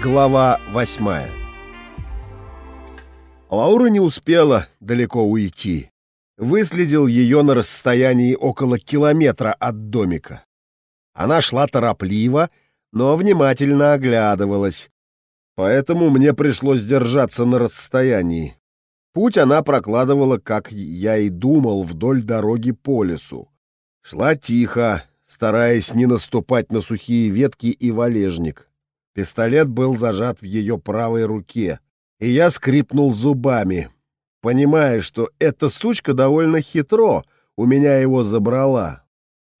Глава восьмая Лаура не успела далеко уйти. Выследил ее на расстоянии около километра от домика. Она шла торопливо, но внимательно оглядывалась, поэтому мне пришлось держаться на расстоянии. Путь она прокладывала, как я и думал, вдоль дороги по лесу. Шла тихо, стараясь не наступать на сухие ветки и валежник. Пистолет был зажат в ее правой руке, и я скрипнул зубами, понимая, что эта сучка довольно хитро у меня его забрала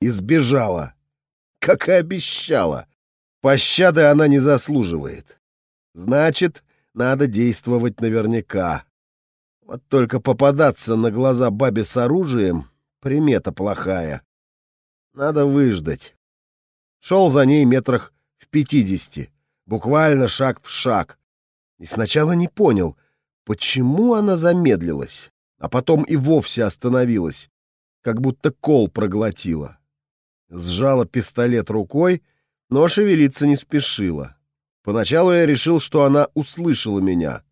и сбежала, как и обещала. Пощады она не заслуживает. Значит, надо действовать наверняка. Вот только попадаться на глаза бабе с оружием — примета плохая. Надо выждать. Шел за ней метрах в пятидесяти, буквально шаг в шаг. И сначала не понял, почему она замедлилась, а потом и вовсе остановилась, как будто кол проглотила. Сжала пистолет рукой, но шевелиться не спешила. Поначалу я решил, что она услышала меня,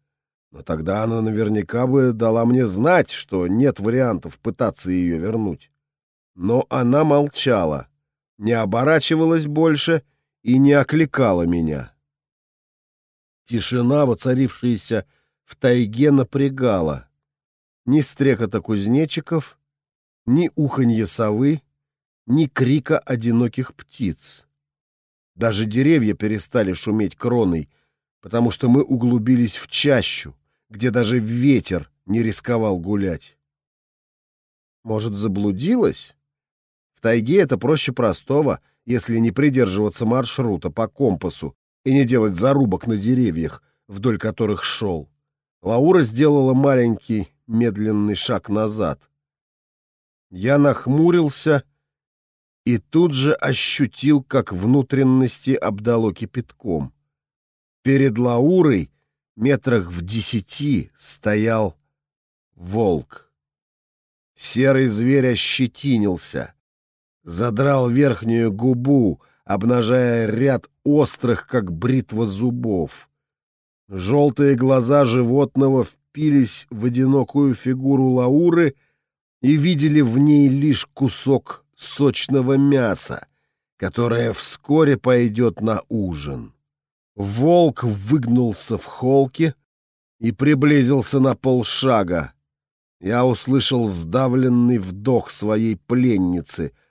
но тогда она наверняка бы дала мне знать, что нет вариантов пытаться ее вернуть. Но она молчала, не оборачивалась больше и не окликала меня. Тишина, воцарившаяся в тайге, напрягала. Ни стрекота кузнечиков, ни уханье совы, ни крика одиноких птиц. Даже деревья перестали шуметь кроной, потому что мы углубились в чащу, где даже ветер не рисковал гулять. Может, заблудилась? В тайге это проще простого, если не придерживаться маршрута по компасу и не делать зарубок на деревьях, вдоль которых шел. Лаура сделала маленький медленный шаг назад. Я нахмурился и тут же ощутил, как внутренности обдало кипятком. Перед Лаурой метрах в десяти стоял волк. Серый зверь ощетинился, задрал верхнюю губу, обнажая ряд острых, как бритва зубов. Желтые глаза животного впились в одинокую фигуру Лауры и видели в ней лишь кусок сочного мяса, которое вскоре пойдет на ужин. Волк выгнулся в холке и приблизился на полшага. Я услышал сдавленный вдох своей пленницы —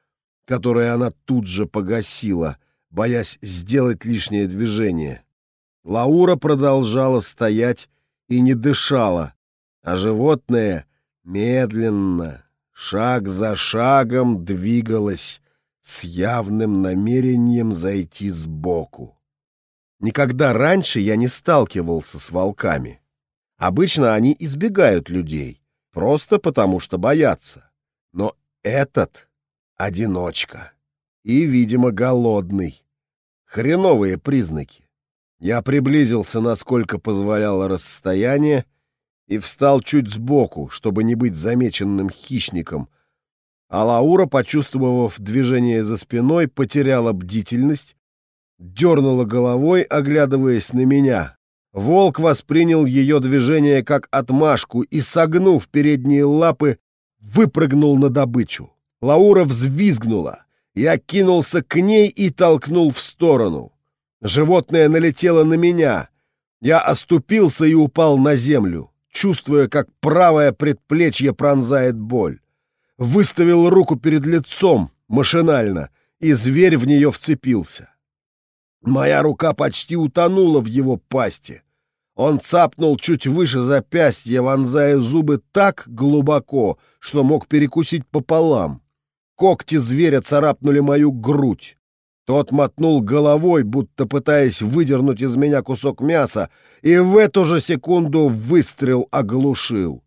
которое она тут же погасила, боясь сделать лишнее движение. Лаура продолжала стоять и не дышала, а животное медленно, шаг за шагом двигалось с явным намерением зайти сбоку. Никогда раньше я не сталкивался с волками. Обычно они избегают людей, просто потому что боятся. Но этот одиночка. И, видимо, голодный. Хреновые признаки. Я приблизился, насколько позволяло расстояние, и встал чуть сбоку, чтобы не быть замеченным хищником. А Лаура, почувствовав движение за спиной, потеряла бдительность, дернула головой, оглядываясь на меня. Волк воспринял ее движение как отмашку и, согнув передние лапы, выпрыгнул на добычу. Лаура взвизгнула. Я кинулся к ней и толкнул в сторону. Животное налетело на меня. Я оступился и упал на землю, чувствуя, как правое предплечье пронзает боль. Выставил руку перед лицом, машинально, и зверь в нее вцепился. Моя рука почти утонула в его пасти. Он цапнул чуть выше запястья, вонзая зубы так глубоко, что мог перекусить пополам. Когти зверя царапнули мою грудь. Тот мотнул головой, будто пытаясь выдернуть из меня кусок мяса, и в эту же секунду выстрел оглушил.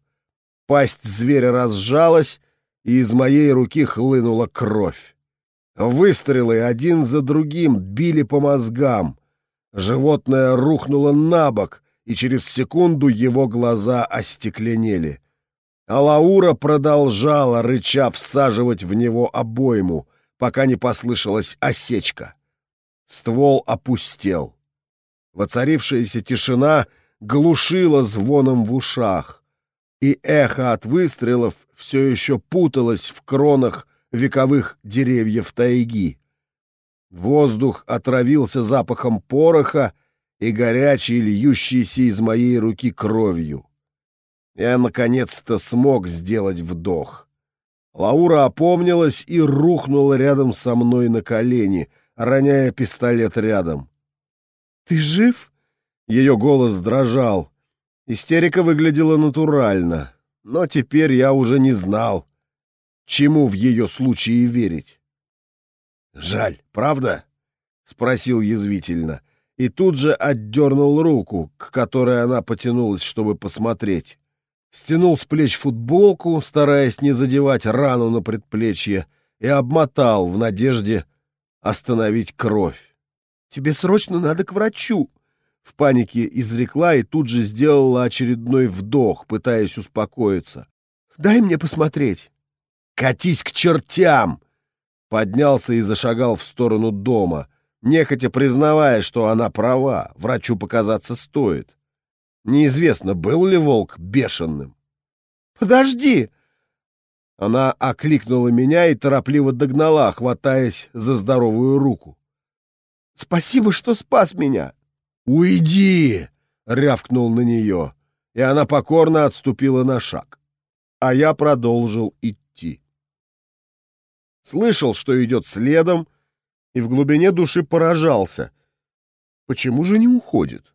Пасть зверя разжалась, и из моей руки хлынула кровь. Выстрелы один за другим били по мозгам. Животное рухнуло на бок, и через секунду его глаза остекленели. А Лаура продолжала, рыча, всаживать в него обойму, пока не послышалась осечка. Ствол опустел. Воцарившаяся тишина глушила звоном в ушах, и эхо от выстрелов все еще путалось в кронах вековых деревьев тайги. Воздух отравился запахом пороха и горячей, льющейся из моей руки кровью. Я наконец-то смог сделать вдох. Лаура опомнилась и рухнула рядом со мной на колени, роняя пистолет рядом. «Ты жив?» Ее голос дрожал. Истерика выглядела натурально, но теперь я уже не знал, чему в ее случае верить. «Жаль, правда?» — спросил язвительно, и тут же отдернул руку, к которой она потянулась, чтобы посмотреть. Стянул с плеч футболку, стараясь не задевать рану на предплечье, и обмотал в надежде остановить кровь. «Тебе срочно надо к врачу!» В панике изрекла и тут же сделала очередной вдох, пытаясь успокоиться. «Дай мне посмотреть!» «Катись к чертям!» Поднялся и зашагал в сторону дома, нехотя признавая, что она права, врачу показаться стоит. Неизвестно, был ли волк бешеным. «Подожди!» Она окликнула меня и торопливо догнала, хватаясь за здоровую руку. «Спасибо, что спас меня!» «Уйди!» — рявкнул на нее, и она покорно отступила на шаг. А я продолжил идти. Слышал, что идет следом, и в глубине души поражался. Почему же не уходит?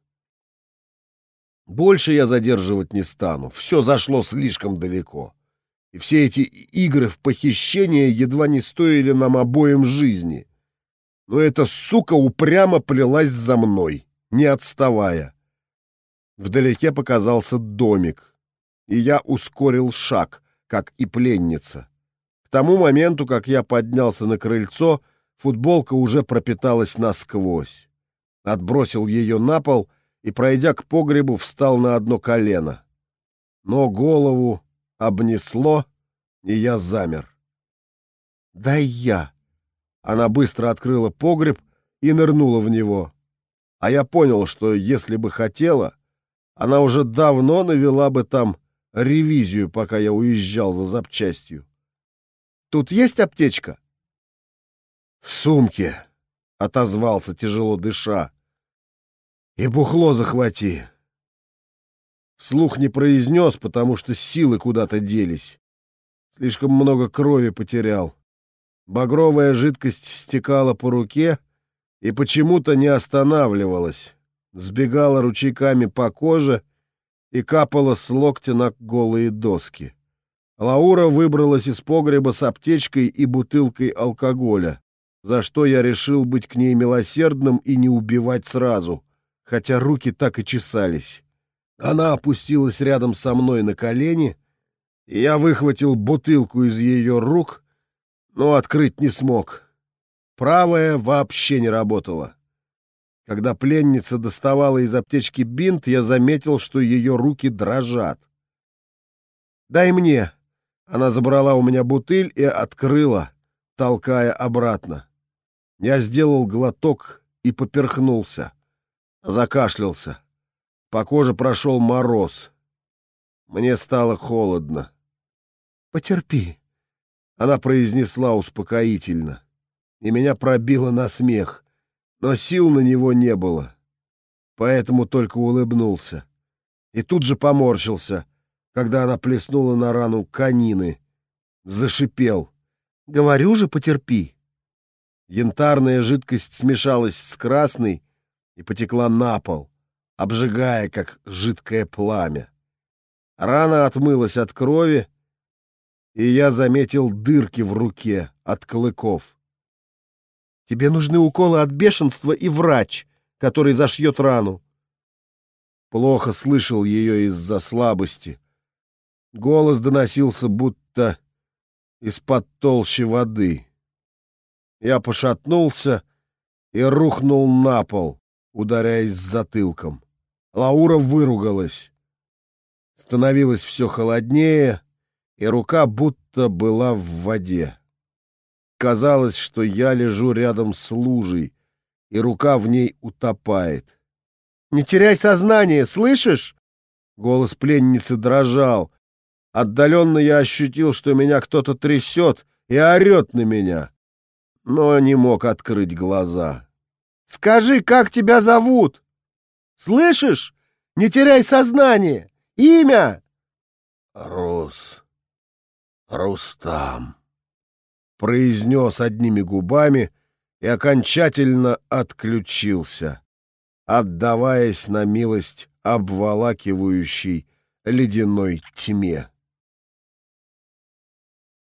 Больше я задерживать не стану. Все зашло слишком далеко. И все эти игры в похищение едва не стоили нам обоим жизни. Но эта сука упрямо плелась за мной, не отставая. Вдалеке показался домик, и я ускорил шаг, как и пленница. К тому моменту, как я поднялся на крыльцо, футболка уже пропиталась насквозь. Отбросил ее на пол — и, пройдя к погребу, встал на одно колено. Но голову обнесло, и я замер. «Дай я!» Она быстро открыла погреб и нырнула в него. А я понял, что если бы хотела, она уже давно навела бы там ревизию, пока я уезжал за запчастью. «Тут есть аптечка?» «В сумке», — отозвался, тяжело дыша. И бухло захвати. Слух не произнес, потому что силы куда-то делись. Слишком много крови потерял. Багровая жидкость стекала по руке и почему-то не останавливалась. Сбегала ручейками по коже и капала с локтя на голые доски. Лаура выбралась из погреба с аптечкой и бутылкой алкоголя, за что я решил быть к ней милосердным и не убивать сразу — хотя руки так и чесались. Она опустилась рядом со мной на колени, и я выхватил бутылку из ее рук, но открыть не смог. Правая вообще не работала. Когда пленница доставала из аптечки бинт, я заметил, что ее руки дрожат. «Дай мне!» Она забрала у меня бутыль и открыла, толкая обратно. Я сделал глоток и поперхнулся. Закашлялся. По коже прошел мороз. Мне стало холодно. «Потерпи», — она произнесла успокоительно. И меня пробило на смех, но сил на него не было. Поэтому только улыбнулся. И тут же поморщился, когда она плеснула на рану конины. Зашипел. «Говорю же, потерпи». Янтарная жидкость смешалась с красной, и потекла на пол, обжигая, как жидкое пламя. Рана отмылась от крови, и я заметил дырки в руке от клыков. «Тебе нужны уколы от бешенства и врач, который зашьет рану». Плохо слышал ее из-за слабости. Голос доносился будто из-под толщи воды. Я пошатнулся и рухнул на пол, ударяясь затылком. Лаура выругалась. Становилось все холоднее, и рука будто была в воде. Казалось, что я лежу рядом с лужей, и рука в ней утопает. Не теряй сознание, слышишь?» Голос пленницы дрожал. Отдаленно я ощутил, что меня кто-то трясет и орет на меня, но не мог открыть глаза. «Скажи, как тебя зовут? Слышишь? Не теряй сознание! Имя!» «Рус. Рустам», — произнес одними губами и окончательно отключился, отдаваясь на милость обволакивающей ледяной тьме.